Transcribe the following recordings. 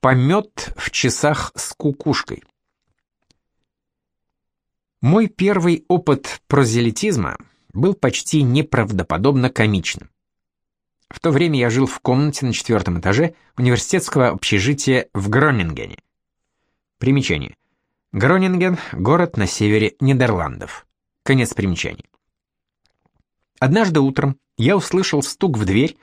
Помет в часах с кукушкой. Мой первый опыт прозелитизма был почти неправдоподобно комичным. В то время я жил в комнате на четвертом этаже университетского общежития в Гронингене. Примечание. Гронинген – город на севере Нидерландов. Конец примечания. Однажды утром я услышал стук в дверь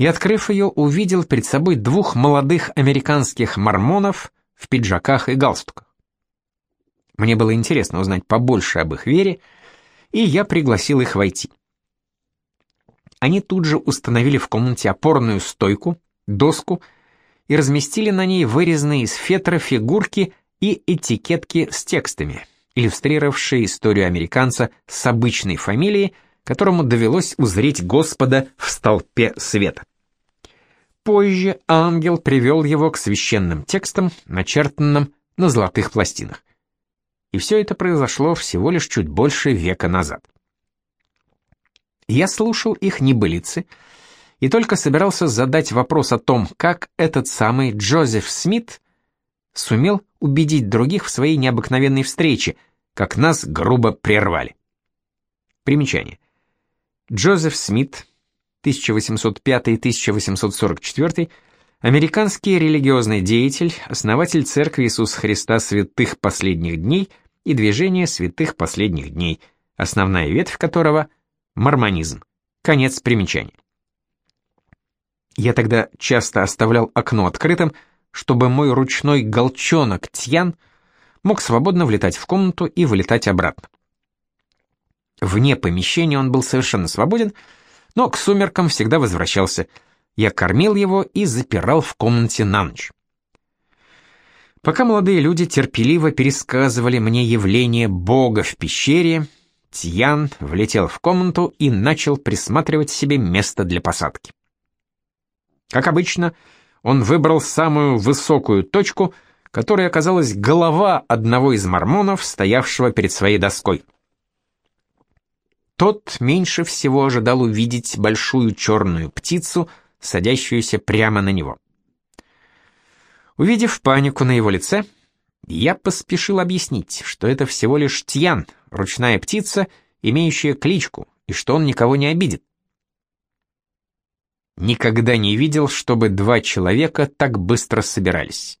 и, открыв ее, увидел перед собой двух молодых американских мормонов в пиджаках и галстуках. Мне было интересно узнать побольше об их вере, и я пригласил их войти. Они тут же установили в комнате опорную стойку, доску и разместили на ней вырезанные из фетра фигурки и этикетки с текстами, иллюстрировавшие историю американца с обычной фамилией, которому довелось узреть Господа в столпе света. Позже ангел привел его к священным текстам, начертанным на золотых пластинах. И все это произошло всего лишь чуть больше века назад. Я слушал их небылицы и только собирался задать вопрос о том, как этот самый Джозеф Смит сумел убедить других в своей необыкновенной встрече, как нас грубо прервали. Примечание. Джозеф Смит, 1805-1844, американский религиозный деятель, основатель Церкви Иисуса Христа Святых Последних Дней и Движения Святых Последних Дней, основная ветвь которого – мормонизм. Конец примечания. Я тогда часто оставлял окно открытым, чтобы мой ручной голчонок Тьян мог свободно влетать в комнату и вылетать обратно. Вне помещения он был совершенно свободен, но к сумеркам всегда возвращался. Я кормил его и запирал в комнате на ночь. Пока молодые люди терпеливо пересказывали мне явление Бога в пещере, Тьян влетел в комнату и начал присматривать себе место для посадки. Как обычно, он выбрал самую высокую точку, которая оказалась голова одного из мормонов, стоявшего перед своей доской. Тот меньше всего ожидал увидеть большую черную птицу, садящуюся прямо на него. Увидев панику на его лице, я поспешил объяснить, что это всего лишь Тьян, ручная птица, имеющая кличку, и что он никого не обидит. Никогда не видел, чтобы два человека так быстро собирались.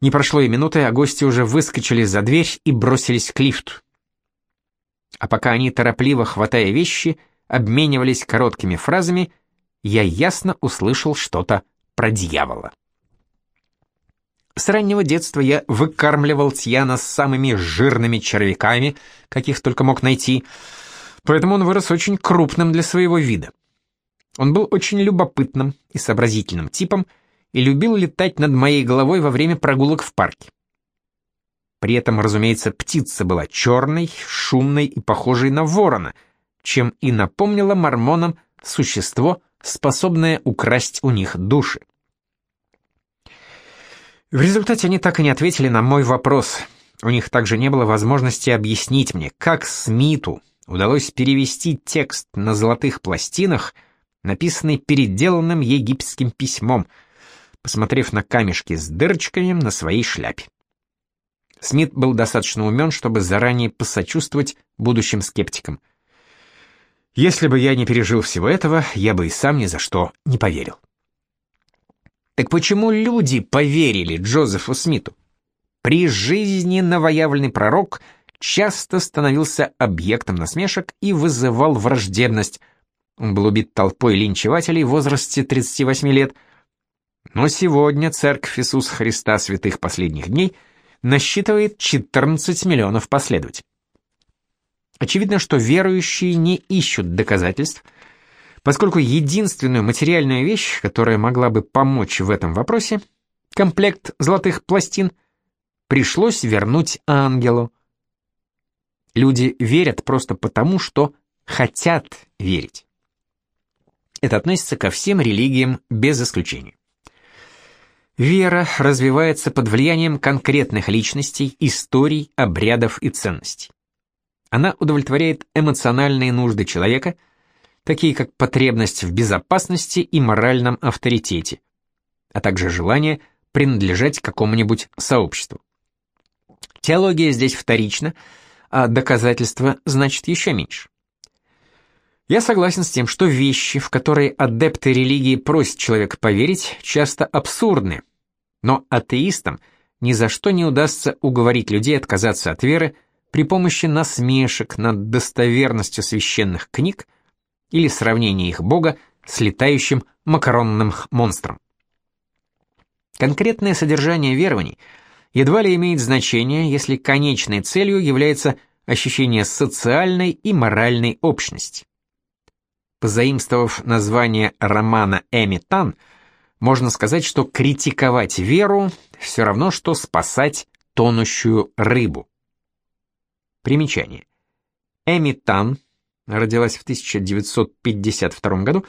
Не прошло и минуты, а гости уже выскочили за дверь и бросились к лифту а пока они, торопливо хватая вещи, обменивались короткими фразами, я ясно услышал что-то про дьявола. С раннего детства я выкармливал Тьяна с самыми жирными червяками, каких только мог найти, поэтому он вырос очень крупным для своего вида. Он был очень любопытным и сообразительным типом и любил летать над моей головой во время прогулок в парке. При этом, разумеется, птица была черной, шумной и похожей на ворона, чем и напомнила мормонам существо, способное украсть у них души. В результате они так и не ответили на мой вопрос. У них также не было возможности объяснить мне, как Смиту удалось перевести текст на золотых пластинах, написанный переделанным египетским письмом, посмотрев на камешки с дырочками на своей шляпе. Смит был достаточно умен, чтобы заранее посочувствовать будущим скептикам. Если бы я не пережил всего этого, я бы и сам ни за что не поверил. Так почему люди поверили Джозефу Смиту? При жизни новоявленный пророк часто становился объектом насмешек и вызывал враждебность. Он был убит толпой линчевателей в возрасте 38 лет. Но сегодня Церковь Иисуса Христа Святых Последних Дней – насчитывает 14 миллионов последователей. Очевидно, что верующие не ищут доказательств, поскольку единственную материальную вещь, которая могла бы помочь в этом вопросе, комплект золотых пластин, пришлось вернуть ангелу. Люди верят просто потому, что хотят верить. Это относится ко всем религиям без исключения. Вера развивается под влиянием конкретных личностей, историй, обрядов и ценностей. Она удовлетворяет эмоциональные нужды человека, такие как потребность в безопасности и моральном авторитете. а также желание принадлежать какому-нибудь сообществу. Теология здесь вторична, а доказательства значит еще меньше. Я согласен с тем, что вещи, в которые адепты религии просят человека поверить, часто абсурдны, но атеистам ни за что не удастся уговорить людей отказаться от веры при помощи насмешек над достоверностью священных книг или сравнения их Бога с летающим макаронным монстром. Конкретное содержание верований едва ли имеет значение, если конечной целью является ощущение социальной и моральной общности. Позаимствовав название романа Эми Тан, можно сказать, что критиковать веру все равно, что спасать тонущую рыбу. Примечание. Эми Тан родилась в 1952 году,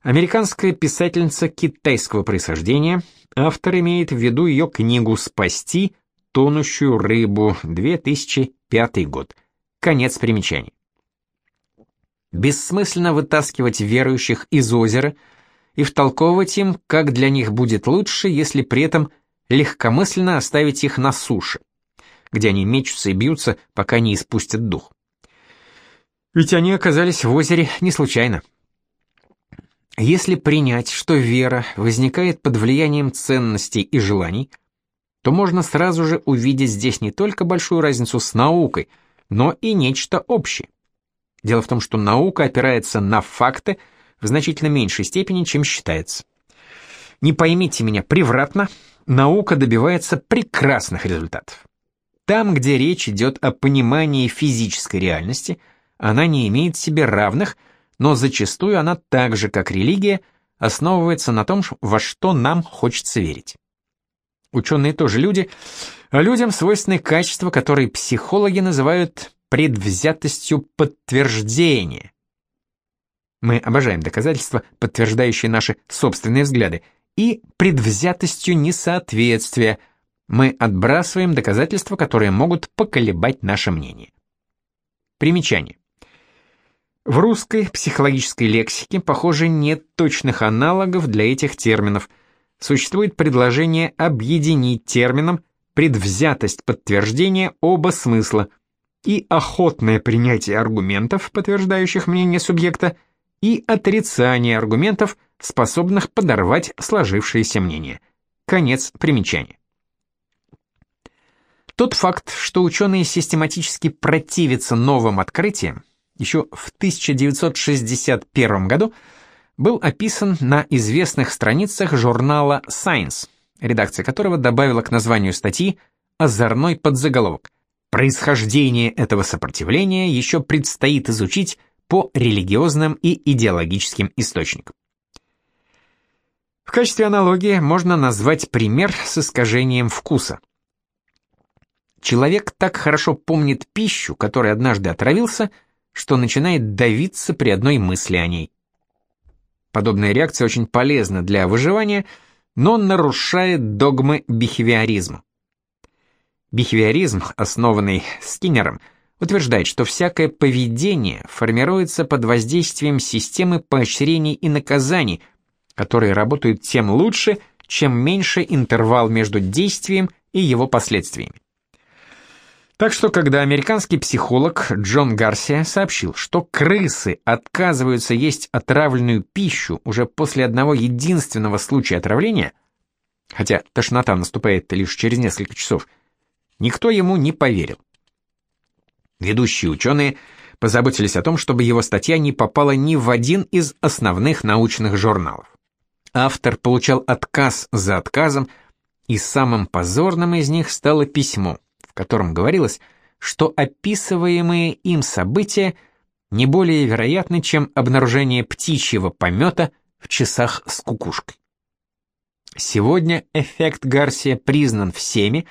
американская писательница китайского происхождения, автор имеет в виду ее книгу «Спасти тонущую рыбу», 2005 год. Конец примечаний. Бессмысленно вытаскивать верующих из озера и втолковывать им, как для них будет лучше, если при этом легкомысленно оставить их на суше, где они мечутся и бьются, пока не испустят дух. Ведь они оказались в озере не случайно. Если принять, что вера возникает под влиянием ценностей и желаний, то можно сразу же увидеть здесь не только большую разницу с наукой, но и нечто общее. Дело в том, что наука опирается на факты в значительно меньшей степени, чем считается. Не поймите меня превратно, наука добивается прекрасных результатов. Там, где речь идет о понимании физической реальности, она не имеет себе равных, но зачастую она так же, как религия, основывается на том, во что нам хочется верить. Ученые тоже люди, а людям свойственны качества, которые психологи называют предвзятостью подтверждения. Мы обожаем доказательства, подтверждающие наши собственные взгляды, и предвзятостью несоответствия. Мы отбрасываем доказательства, которые могут поколебать наше мнение. Примечание. В русской психологической лексике, похоже, нет точных аналогов для этих терминов. Существует предложение объединить термином предвзятость подтверждения оба смысла – и охотное принятие аргументов, подтверждающих мнение субъекта, и отрицание аргументов, способных подорвать сложившееся мнение. Конец примечания. Тот факт, что ученые систематически противятся новым открытиям, еще в 1961 году был описан на известных страницах журнала Science, редакция которого добавила к названию статьи озорной подзаголовок – Происхождение этого сопротивления еще предстоит изучить по религиозным и идеологическим источникам. В качестве аналогии можно назвать пример с искажением вкуса. Человек так хорошо помнит пищу, которой однажды отравился, что начинает давиться при одной мысли о ней. Подобная реакция очень полезна для выживания, но нарушает догмы бихевиоризма. Бихевиоризм, основанный Скиннером, утверждает, что всякое поведение формируется под воздействием системы поощрений и наказаний, которые работают тем лучше, чем меньше интервал между действием и его последствиями. Так что, когда американский психолог Джон Гарсия сообщил, что крысы отказываются есть отравленную пищу уже после одного единственного случая отравления, хотя тошнота наступает лишь через несколько часов, Никто ему не поверил. Ведущие ученые позаботились о том, чтобы его статья не попала ни в один из основных научных журналов. Автор получал отказ за отказом, и самым позорным из них стало письмо, в котором говорилось, что описываемые им события не более вероятны, чем обнаружение птичьего помета в часах с кукушкой. Сегодня эффект Гарсия признан всеми,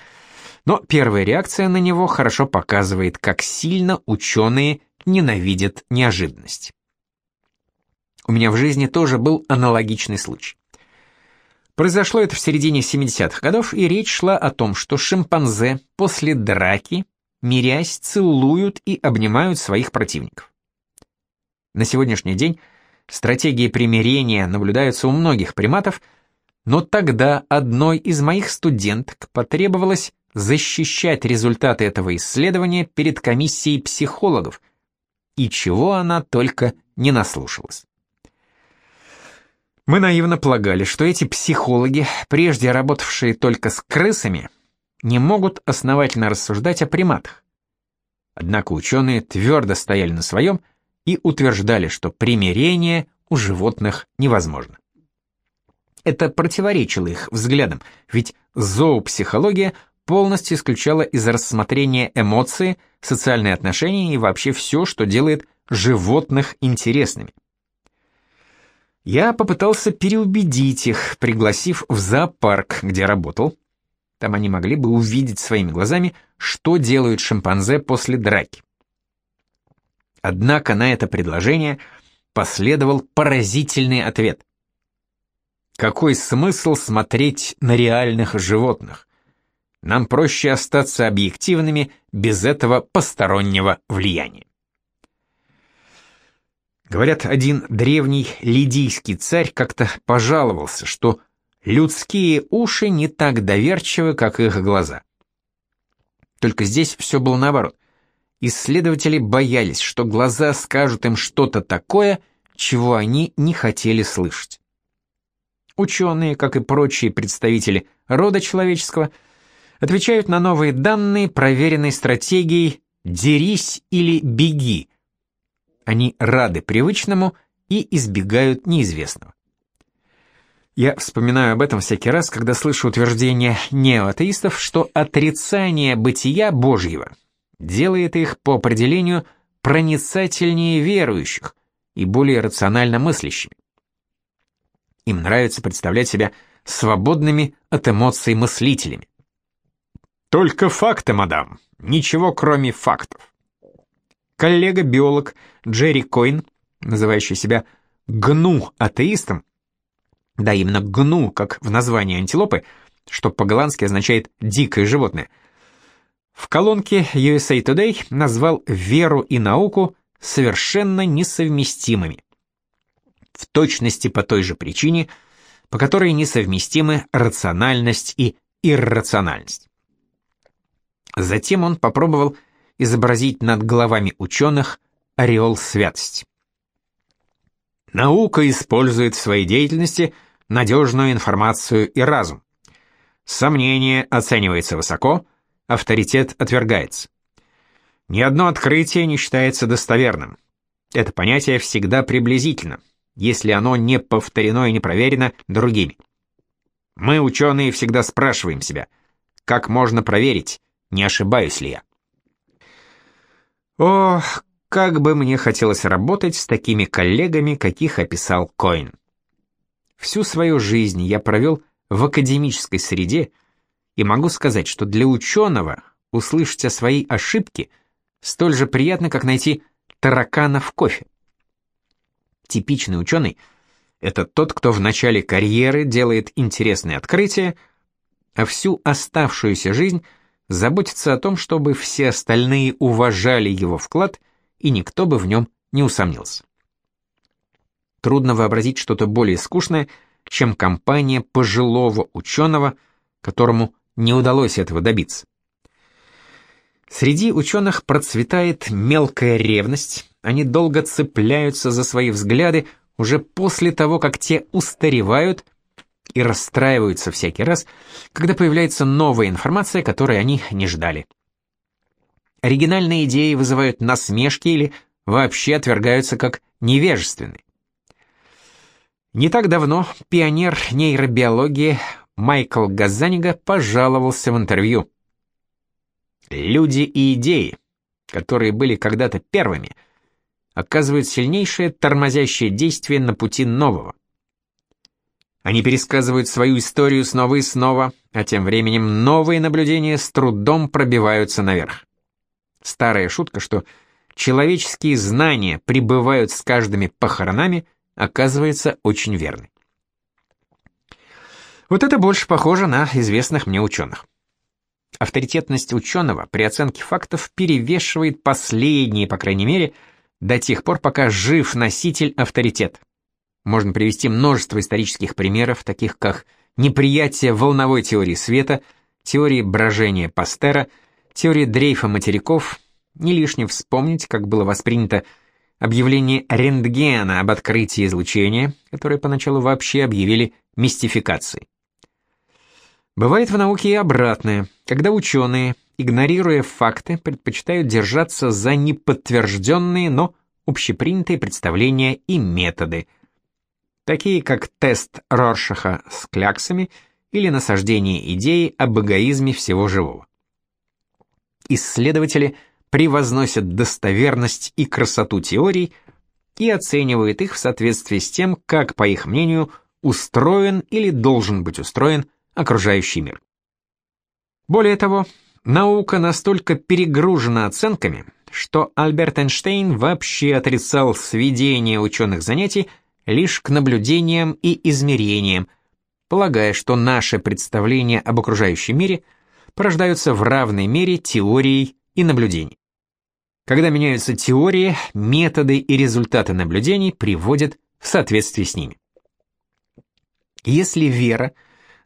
но первая реакция на него хорошо показывает, как сильно ученые ненавидят неожиданность. У меня в жизни тоже был аналогичный случай. Произошло это в середине 70-х годов, и речь шла о том, что шимпанзе после драки, мирясь, целуют и обнимают своих противников. На сегодняшний день стратегии примирения наблюдаются у многих приматов, Но тогда одной из моих студенток потребовалось защищать результаты этого исследования перед комиссией психологов, и чего она только не наслушалась. Мы наивно полагали, что эти психологи, прежде работавшие только с крысами, не могут основательно рассуждать о приматах. Однако ученые твердо стояли на своем и утверждали, что примирение у животных невозможно. Это противоречило их взглядам, ведь зоопсихология полностью исключала из рассмотрения эмоции, социальные отношения и вообще все, что делает животных интересными. Я попытался переубедить их, пригласив в зоопарк, где работал. Там они могли бы увидеть своими глазами, что делают шимпанзе после драки. Однако на это предложение последовал поразительный ответ. Какой смысл смотреть на реальных животных? Нам проще остаться объективными без этого постороннего влияния. Говорят, один древний лидийский царь как-то пожаловался, что людские уши не так доверчивы, как их глаза. Только здесь все было наоборот. Исследователи боялись, что глаза скажут им что-то такое, чего они не хотели слышать. Ученые, как и прочие представители рода человеческого, отвечают на новые данные проверенной стратегией «дерись или беги», они рады привычному и избегают неизвестного. Я вспоминаю об этом всякий раз, когда слышу утверждение неоатеистов, что отрицание бытия Божьего делает их по определению проницательнее верующих и более рационально мыслящими. Им нравится представлять себя свободными от эмоций мыслителями. «Только факты, мадам, ничего кроме фактов». Коллега-биолог Джерри Койн, называющий себя гну-атеистом, да именно гну, как в названии антилопы, что по-голландски означает «дикое животное», в колонке USA Today назвал веру и науку совершенно несовместимыми. В точности по той же причине, по которой несовместимы рациональность и иррациональность. Затем он попробовал изобразить над головами ученых ореол святости. Наука использует в своей деятельности надежную информацию и разум. Сомнение оценивается высоко, авторитет отвергается. Ни одно открытие не считается достоверным. Это понятие всегда приблизительно, если оно не повторено и не проверено другими. Мы, ученые, всегда спрашиваем себя, как можно проверить, не ошибаюсь ли я. Ох, как бы мне хотелось работать с такими коллегами, каких описал Коин. Всю свою жизнь я провел в академической среде, и могу сказать, что для ученого услышать о своей ошибке столь же приятно, как найти таракана в кофе. Типичный ученый — это тот, кто в начале карьеры делает интересные открытия, а всю оставшуюся жизнь — заботиться о том, чтобы все остальные уважали его вклад, и никто бы в нем не усомнился. Трудно вообразить что-то более скучное, чем компания пожилого ученого, которому не удалось этого добиться. Среди ученых процветает мелкая ревность, они долго цепляются за свои взгляды уже после того, как те устаревают и расстраиваются всякий раз, когда появляется новая информация, которой они не ждали. Оригинальные идеи вызывают насмешки или вообще отвергаются как невежественные. Не так давно пионер нейробиологии Майкл Газанига пожаловался в интервью. Люди и идеи, которые были когда-то первыми, оказывают сильнейшее тормозящее действие на пути нового. Они пересказывают свою историю снова и снова, а тем временем новые наблюдения с трудом пробиваются наверх. Старая шутка, что человеческие знания прибывают с каждыми похоронами, оказывается очень верной. Вот это больше похоже на известных мне ученых. Авторитетность ученого при оценке фактов перевешивает последние, по крайней мере, до тех пор, пока жив носитель авторитета. Можно привести множество исторических примеров, таких как неприятие волновой теории света, теории брожения Пастера, теории дрейфа материков, не лишне вспомнить, как было воспринято объявление рентгена об открытии излучения, которое поначалу вообще объявили мистификацией. Бывает в науке и обратное, когда ученые, игнорируя факты, предпочитают держаться за неподтвержденные, но общепринятые представления и методы, такие как тест Роршаха с кляксами или насаждение идеи об эгоизме всего живого. Исследователи превозносят достоверность и красоту теорий и оценивают их в соответствии с тем, как, по их мнению, устроен или должен быть устроен окружающий мир. Более того, наука настолько перегружена оценками, что Альберт Эйнштейн вообще отрицал сведение ученых занятий лишь к наблюдениям и измерениям, полагая, что наши представления об окружающем мире порождаются в равной мере теорией и наблюдений. Когда меняются теории, методы и результаты наблюдений приводят в соответствие с ними. Если вера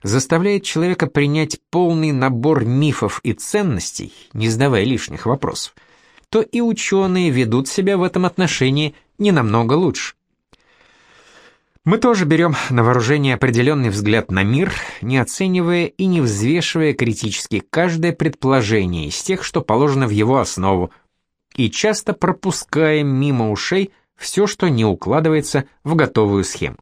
заставляет человека принять полный набор мифов и ценностей, не задавая лишних вопросов, то и ученые ведут себя в этом отношении не намного лучше. Мы тоже берем на вооружение определенный взгляд на мир, не оценивая и не взвешивая критически каждое предположение из тех, что положено в его основу, и часто пропускаем мимо ушей все, что не укладывается в готовую схему.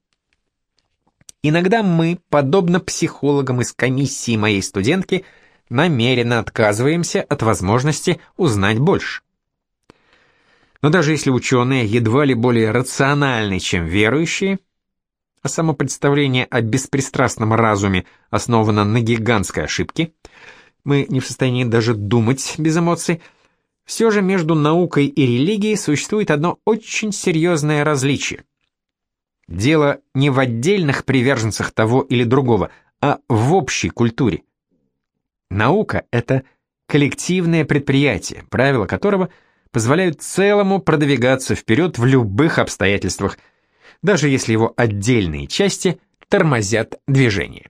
Иногда мы, подобно психологам из комиссии моей студентки, намеренно отказываемся от возможности узнать больше. Но даже если ученые едва ли более рациональны, чем верующие, а само представление о беспристрастном разуме основано на гигантской ошибке, мы не в состоянии даже думать без эмоций, все же между наукой и религией существует одно очень серьезное различие. Дело не в отдельных приверженцах того или другого, а в общей культуре. Наука — это коллективное предприятие, правила которого — позволяют целому продвигаться вперед в любых обстоятельствах, даже если его отдельные части тормозят движение.